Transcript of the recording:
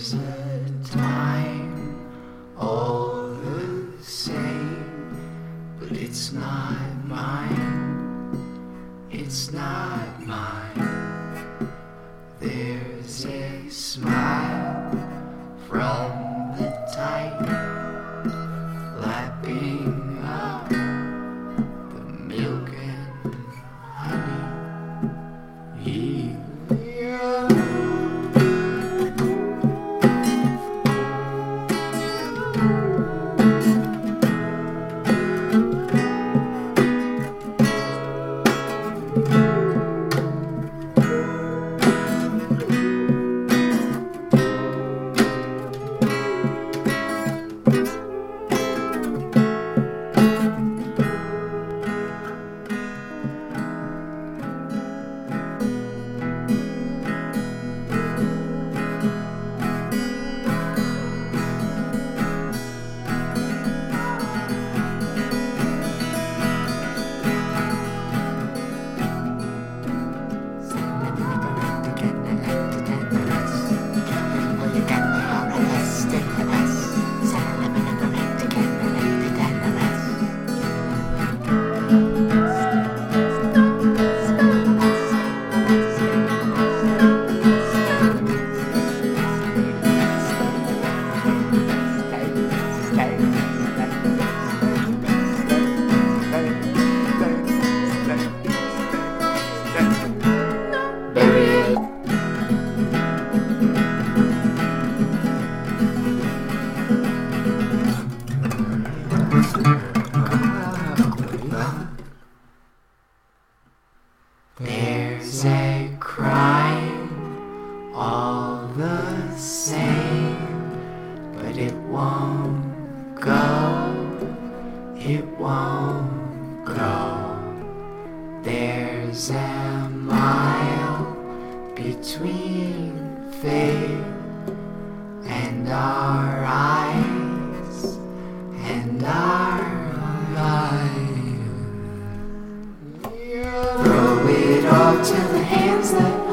There's a time all the same, but it's not mine. It's not mine. There's There's a crime all the same, but it won't go. It won't go. There's a mile between fate and our to the hands that